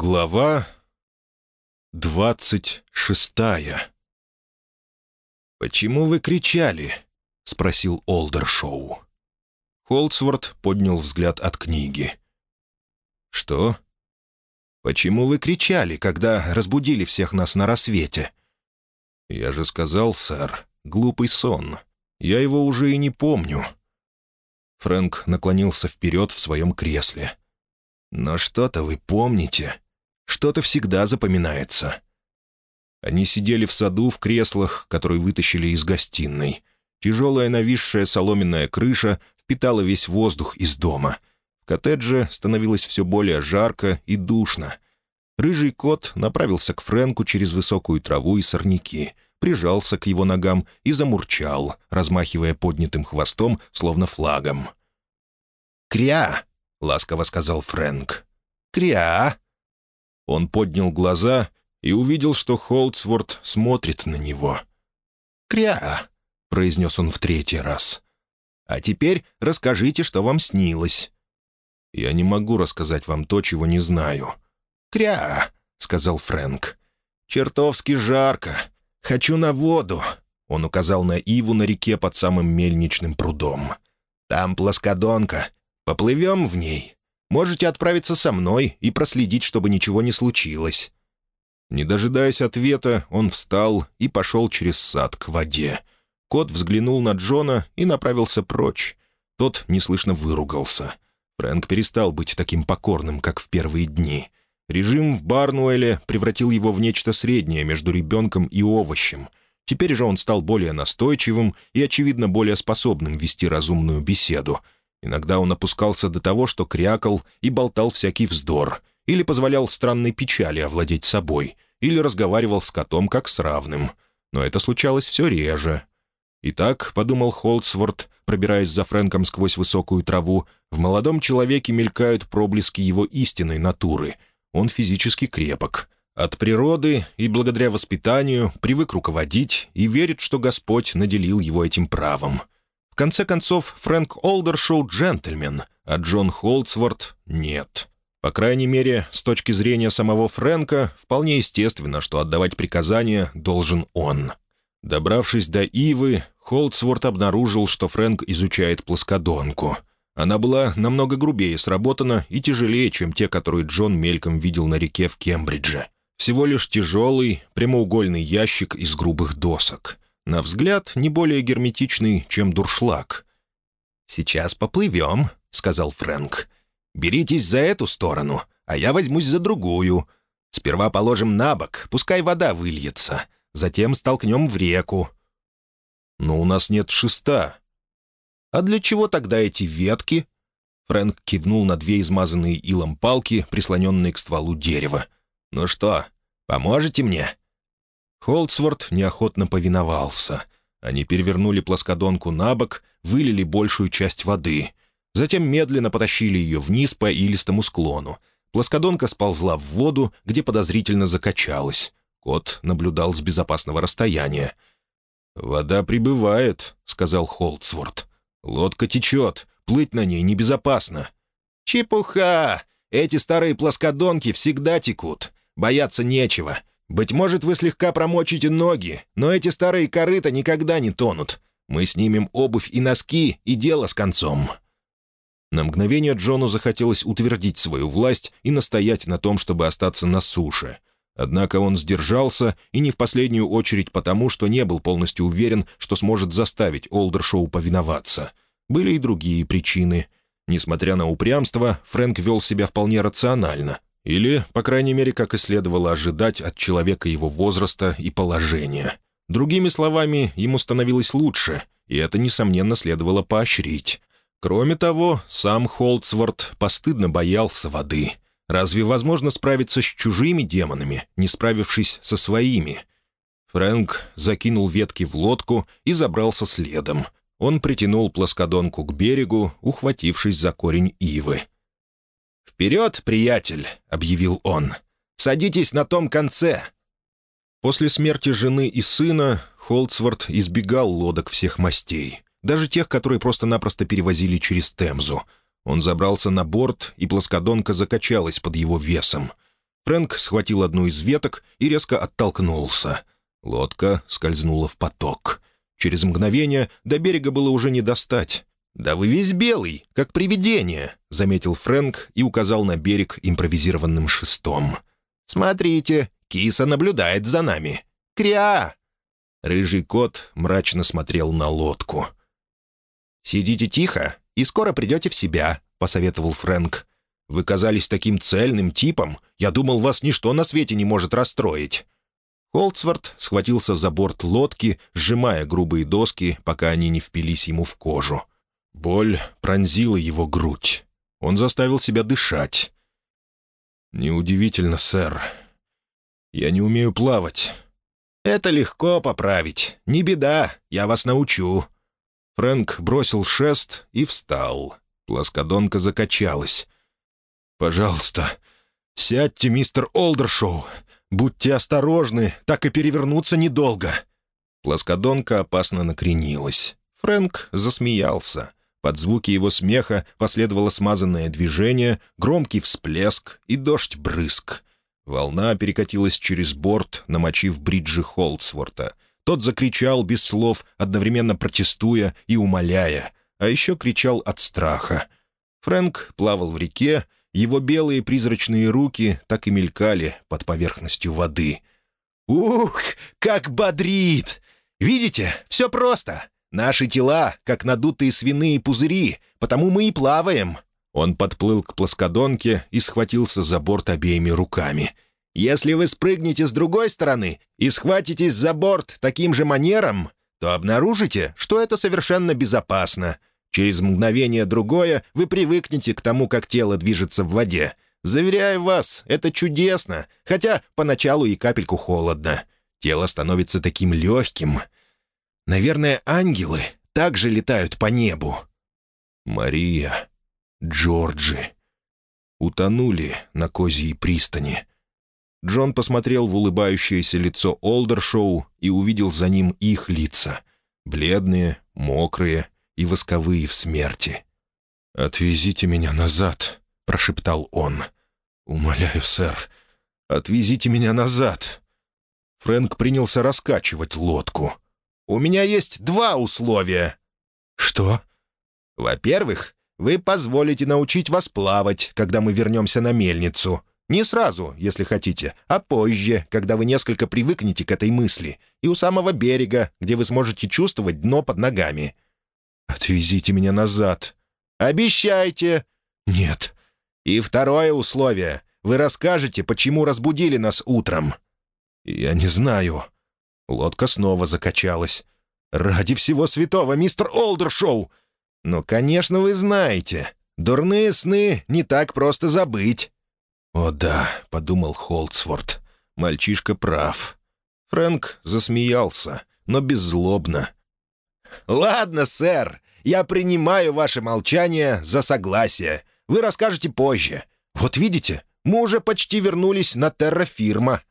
Глава двадцать шестая «Почему вы кричали?» — спросил Олдершоу. Холдсворт поднял взгляд от книги. «Что? Почему вы кричали, когда разбудили всех нас на рассвете?» «Я же сказал, сэр, глупый сон. Я его уже и не помню». Фрэнк наклонился вперед в своем кресле. «Но что-то вы помните. Что-то всегда запоминается». Они сидели в саду в креслах, которые вытащили из гостиной. Тяжелая нависшая соломенная крыша впитала весь воздух из дома. В коттедже становилось все более жарко и душно. Рыжий кот направился к Фрэнку через высокую траву и сорняки, прижался к его ногам и замурчал, размахивая поднятым хвостом, словно флагом. «Кря!» — ласково сказал Фрэнк. «Кря!» Он поднял глаза и увидел, что Холдсворт смотрит на него. «Кря!» — произнес он в третий раз. «А теперь расскажите, что вам снилось». «Я не могу рассказать вам то, чего не знаю». «Кря!» — сказал Фрэнк. «Чертовски жарко. Хочу на воду». Он указал на Иву на реке под самым мельничным прудом. «Там плоскодонка. Поплывем в ней. Можете отправиться со мной и проследить, чтобы ничего не случилось». Не дожидаясь ответа, он встал и пошел через сад к воде. Кот взглянул на Джона и направился прочь. Тот неслышно выругался. Фрэнк перестал быть таким покорным, как в первые дни. Режим в Барнуэле превратил его в нечто среднее между ребенком и овощем. Теперь же он стал более настойчивым и, очевидно, более способным вести разумную беседу — Иногда он опускался до того, что крякал и болтал всякий вздор, или позволял странной печали овладеть собой, или разговаривал с котом как с равным. Но это случалось все реже. «Итак», — подумал Холдсворт, пробираясь за Фрэнком сквозь высокую траву, «в молодом человеке мелькают проблески его истинной натуры. Он физически крепок. От природы и благодаря воспитанию привык руководить и верит, что Господь наделил его этим правом конце концов, Фрэнк Олдершоу — джентльмен, а Джон Холдсворт — нет. По крайней мере, с точки зрения самого Фрэнка, вполне естественно, что отдавать приказания должен он. Добравшись до Ивы, Холдсворт обнаружил, что Фрэнк изучает плоскодонку. Она была намного грубее сработана и тяжелее, чем те, которые Джон мельком видел на реке в Кембридже. Всего лишь тяжелый, прямоугольный ящик из грубых досок — на взгляд, не более герметичный, чем дуршлаг. «Сейчас поплывем», — сказал Фрэнк. «Беритесь за эту сторону, а я возьмусь за другую. Сперва положим на бок, пускай вода выльется, затем столкнем в реку». «Но у нас нет шеста». «А для чего тогда эти ветки?» Фрэнк кивнул на две измазанные илом палки, прислоненные к стволу дерева. «Ну что, поможете мне?» Холдсворт неохотно повиновался. Они перевернули плоскодонку на бок, вылили большую часть воды. Затем медленно потащили ее вниз по илистому склону. Плоскодонка сползла в воду, где подозрительно закачалась. Кот наблюдал с безопасного расстояния. «Вода прибывает», — сказал Холдсворт. «Лодка течет, плыть на ней небезопасно». «Чепуха! Эти старые плоскодонки всегда текут. Бояться нечего. Быть может, вы слегка промочите ноги, но эти старые корыта никогда не тонут. Мы снимем обувь и носки, и дело с концом». На мгновение Джону захотелось утвердить свою власть и настоять на том, чтобы остаться на суше. Однако он сдержался, и не в последнюю очередь потому, что не был полностью уверен, что сможет заставить Олдершоу повиноваться. Были и другие причины. Несмотря на упрямство, Фрэнк вел себя вполне рационально, или, по крайней мере, как и следовало ожидать от человека его возраста и положения. Другими словами, ему становилось лучше, и это, несомненно, следовало поощрить. Кроме того, сам Холдсворт постыдно боялся воды. Разве возможно справиться с чужими демонами, не справившись со своими? Фрэнк закинул ветки в лодку и забрался следом. Он притянул плоскодонку к берегу, ухватившись за корень ивы. «Вперед, приятель!» — объявил он. «Садитесь на том конце!» После смерти жены и сына Холдсворт избегал лодок всех мастей, даже тех, которые просто-напросто перевозили через Темзу. Он забрался на борт, и плоскодонка закачалась под его весом. Фрэнк схватил одну из веток и резко оттолкнулся. Лодка скользнула в поток. Через мгновение до берега было уже не достать. «Да вы весь белый, как привидение», — заметил Фрэнк и указал на берег импровизированным шестом. «Смотрите, киса наблюдает за нами. Кря!» Рыжий кот мрачно смотрел на лодку. «Сидите тихо, и скоро придете в себя», — посоветовал Фрэнк. «Вы казались таким цельным типом. Я думал, вас ничто на свете не может расстроить». Холцвард схватился за борт лодки, сжимая грубые доски, пока они не впились ему в кожу. Боль пронзила его грудь. Он заставил себя дышать. «Неудивительно, сэр. Я не умею плавать». «Это легко поправить. Не беда, я вас научу». Фрэнк бросил шест и встал. Плоскодонка закачалась. «Пожалуйста, сядьте, мистер Олдершоу. Будьте осторожны, так и перевернуться недолго». Плоскодонка опасно накренилась. Фрэнк засмеялся. Под звуки его смеха последовало смазанное движение, громкий всплеск и дождь-брызг. Волна перекатилась через борт, намочив бриджи Холдсворта. Тот закричал без слов, одновременно протестуя и умоляя, а еще кричал от страха. Фрэнк плавал в реке, его белые призрачные руки так и мелькали под поверхностью воды. «Ух, как бодрит! Видите, все просто. Наши тела, как надутые свиные пузыри, потому мы и плаваем». Он подплыл к плоскодонке и схватился за борт обеими руками. «Если вы спрыгнете с другой стороны и схватитесь за борт таким же манером, то обнаружите, что это совершенно безопасно. Через мгновение другое вы привыкнете к тому, как тело движется в воде. Заверяю вас, это чудесно, хотя поначалу и капельку холодно. Тело становится таким легким. Наверное, ангелы также летают по небу. Мария, Джорджи утонули на козьей пристани. Джон посмотрел в улыбающееся лицо Олдершоу и увидел за ним их лица. Бледные, мокрые и восковые в смерти. «Отвезите меня назад», — прошептал он. «Умоляю, сэр, отвезите меня назад». Фрэнк принялся раскачивать лодку — у меня есть два условия». «Что?» «Во-первых, вы позволите научить вас плавать, когда мы вернемся на мельницу. Не сразу, если хотите, а позже, когда вы несколько привыкнете к этой мысли, и у самого берега, где вы сможете чувствовать дно под ногами». «Отвезите меня назад». «Обещайте». «Нет». «И второе условие. Вы расскажете, почему разбудили нас утром». «Я не знаю». Лодка снова закачалась. «Ради всего святого, мистер Олдершоу!» «Ну, конечно, вы знаете. Дурные сны не так просто забыть». «О да», — подумал Холдсворт. «Мальчишка прав». Фрэнк засмеялся, но беззлобно. «Ладно, сэр, я принимаю ваше молчание за согласие. Вы расскажете позже. Вот видите, мы уже почти вернулись на террафирма».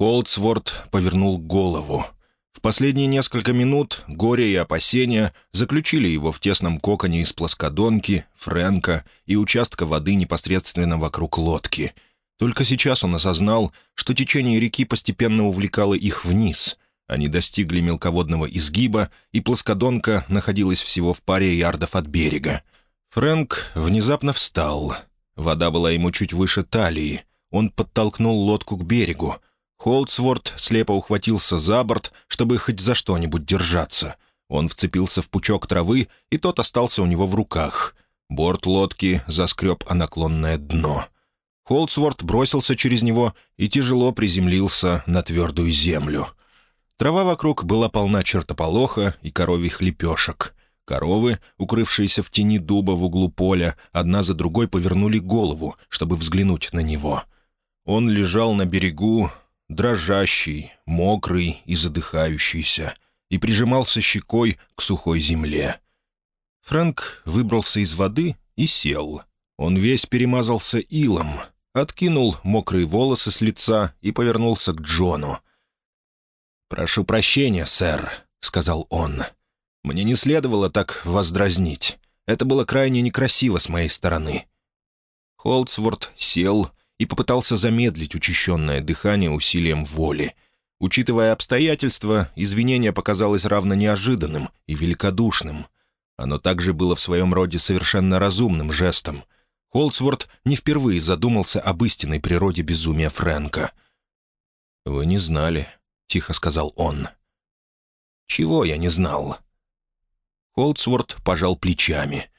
Холдсворт повернул голову. В последние несколько минут горе и опасения заключили его в тесном коконе из плоскодонки, френка и участка воды непосредственно вокруг лодки. Только сейчас он осознал, что течение реки постепенно увлекало их вниз. Они достигли мелководного изгиба, и плоскодонка находилась всего в паре ярдов от берега. Фрэнк внезапно встал. Вода была ему чуть выше талии. Он подтолкнул лодку к берегу — Холдсворт слепо ухватился за борт, чтобы хоть за что-нибудь держаться. Он вцепился в пучок травы, и тот остался у него в руках. Борт лодки заскреб о наклонное дно. Холдсворт бросился через него и тяжело приземлился на твердую землю. Трава вокруг была полна чертополоха и коровьих лепешек. Коровы, укрывшиеся в тени дуба в углу поля, одна за другой повернули голову, чтобы взглянуть на него. Он лежал на берегу, дрожащий, мокрый и задыхающийся, и прижимался щекой к сухой земле. Фрэнк выбрался из воды и сел. Он весь перемазался илом, откинул мокрые волосы с лица и повернулся к Джону. «Прошу прощения, сэр», — сказал он. «Мне не следовало так вас дразнить. Это было крайне некрасиво с моей стороны». Холдсворт сел и попытался замедлить учащенное дыхание усилием воли. Учитывая обстоятельства, извинение показалось равно неожиданным и великодушным. Оно также было в своем роде совершенно разумным жестом. Холцворт не впервые задумался об истинной природе безумия Фрэнка. «Вы не знали», — тихо сказал он. «Чего я не знал?» Холдсворт пожал плечами.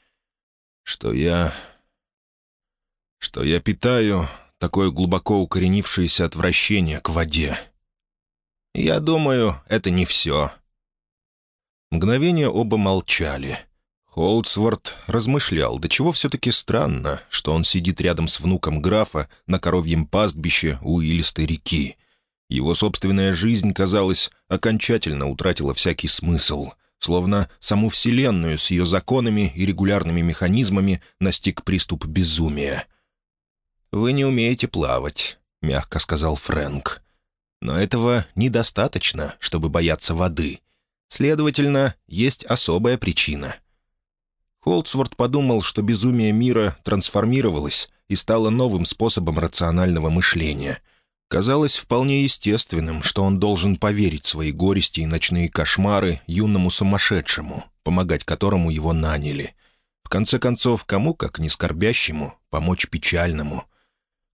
«Что я... что я питаю такое глубоко укоренившееся отвращение к воде. Я думаю, это не все». Мгновение оба молчали. Холдсворт размышлял, до чего все-таки странно, что он сидит рядом с внуком графа на коровьем пастбище у илистой реки. Его собственная жизнь, казалось, окончательно утратила всякий смысл словно саму Вселенную с ее законами и регулярными механизмами настиг приступ безумия. «Вы не умеете плавать», — мягко сказал Фрэнк. «Но этого недостаточно, чтобы бояться воды. Следовательно, есть особая причина». Холдсворт подумал, что безумие мира трансформировалось и стало новым способом рационального мышления — Казалось вполне естественным, что он должен поверить свои горести и ночные кошмары юному сумасшедшему, помогать которому его наняли. В конце концов, кому, как не скорбящему, помочь печальному?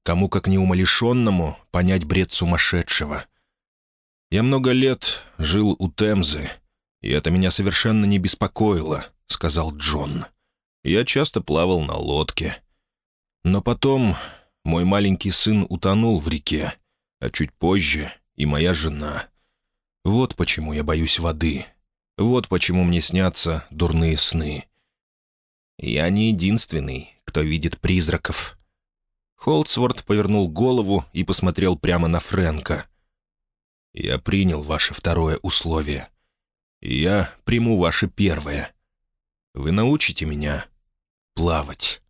Кому, как неумалишенному, понять бред сумасшедшего? «Я много лет жил у Темзы, и это меня совершенно не беспокоило», — сказал Джон. «Я часто плавал на лодке. Но потом мой маленький сын утонул в реке, а чуть позже и моя жена. Вот почему я боюсь воды. Вот почему мне снятся дурные сны. Я не единственный, кто видит призраков. Холдсворт повернул голову и посмотрел прямо на Фрэнка. «Я принял ваше второе условие. Я приму ваше первое. Вы научите меня плавать».